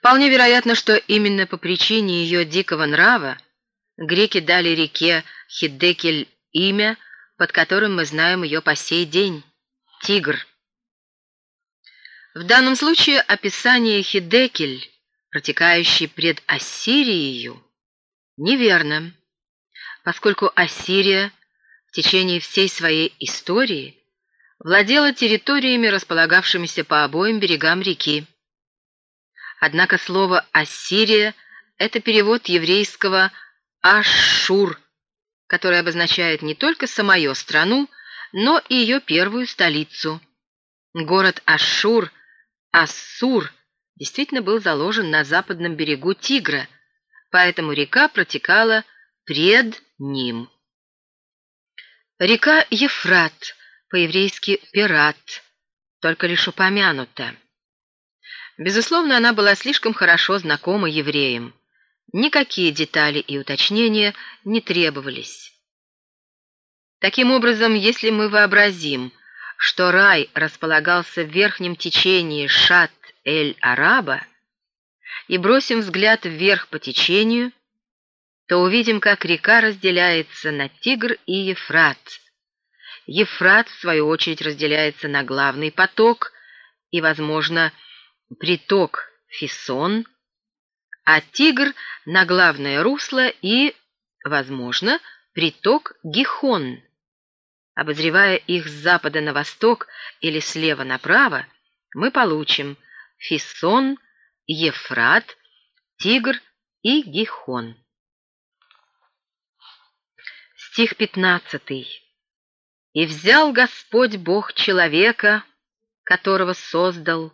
Вполне вероятно, что именно по причине ее дикого нрава греки дали реке Хиддекель имя, под которым мы знаем ее по сей день — Тигр. В данном случае описание Хидекель, протекающей пред Ассирией, неверно, поскольку Ассирия в течение всей своей истории владела территориями, располагавшимися по обоим берегам реки. Однако слово «Ассирия» — это перевод еврейского «Ашшур», который обозначает не только самую страну, но и ее первую столицу. Город Ашшур, Ассур, действительно был заложен на западном берегу Тигра, поэтому река протекала пред ним. Река Ефрат, по-еврейски «пират», только лишь упомянута. Безусловно, она была слишком хорошо знакома евреям. Никакие детали и уточнения не требовались. Таким образом, если мы вообразим, что рай располагался в верхнем течении Шат-эль-Араба, и бросим взгляд вверх по течению, то увидим, как река разделяется на Тигр и Ефрат. Ефрат, в свою очередь, разделяется на главный поток и, возможно, приток Фисон – а Тигр на главное русло и, возможно, приток Гихон. Обозревая их с запада на восток или слева направо, мы получим Фисон, Ефрат, Тигр и Гихон. Стих 15. «И взял Господь Бог человека, которого создал,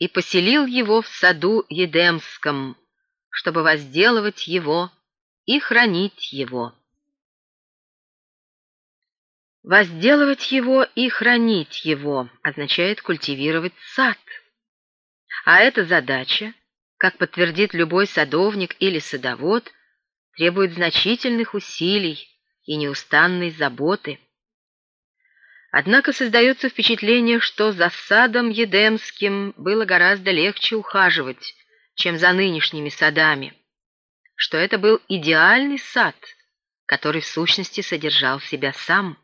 и поселил его в саду Едемском, чтобы возделывать его и хранить его. Возделывать его и хранить его означает культивировать сад. А эта задача, как подтвердит любой садовник или садовод, требует значительных усилий и неустанной заботы. Однако создается впечатление, что за садом Едемским было гораздо легче ухаживать, чем за нынешними садами, что это был идеальный сад, который в сущности содержал себя сам.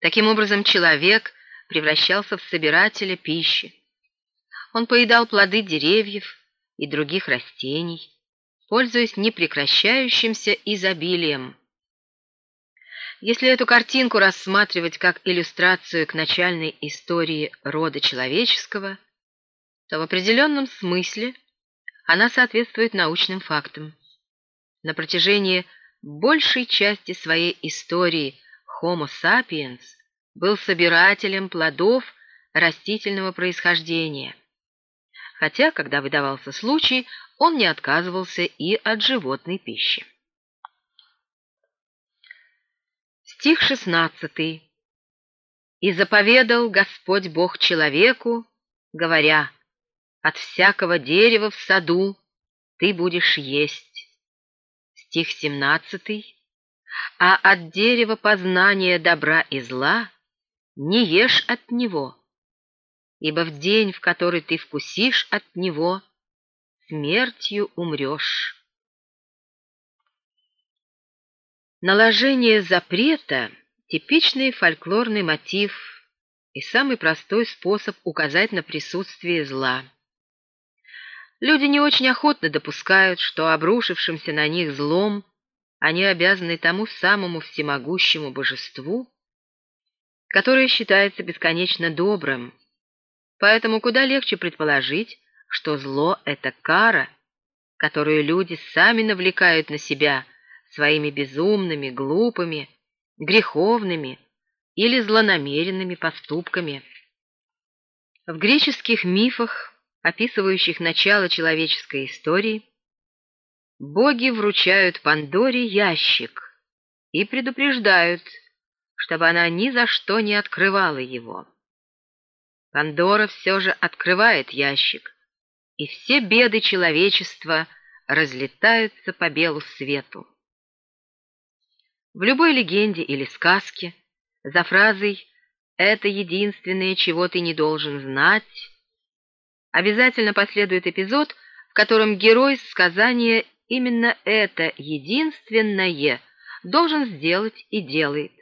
Таким образом, человек превращался в собирателя пищи. Он поедал плоды деревьев и других растений, пользуясь непрекращающимся изобилием. Если эту картинку рассматривать как иллюстрацию к начальной истории рода человеческого – то в определенном смысле она соответствует научным фактам. На протяжении большей части своей истории Homo sapiens был собирателем плодов растительного происхождения, хотя, когда выдавался случай, он не отказывался и от животной пищи. Стих 16. «И заповедал Господь Бог человеку, говоря, от всякого дерева в саду ты будешь есть. Стих 17. А от дерева познания добра и зла не ешь от него, ибо в день, в который ты вкусишь от него, смертью умрешь. Наложение запрета — типичный фольклорный мотив и самый простой способ указать на присутствие зла. Люди не очень охотно допускают, что обрушившимся на них злом они обязаны тому самому всемогущему божеству, которое считается бесконечно добрым. Поэтому куда легче предположить, что зло — это кара, которую люди сами навлекают на себя своими безумными, глупыми, греховными или злонамеренными поступками. В греческих мифах описывающих начало человеческой истории, боги вручают Пандоре ящик и предупреждают, чтобы она ни за что не открывала его. Пандора все же открывает ящик, и все беды человечества разлетаются по белу свету. В любой легенде или сказке за фразой «это единственное, чего ты не должен знать» обязательно последует эпизод, в котором герой сказания именно это единственное должен сделать и делает.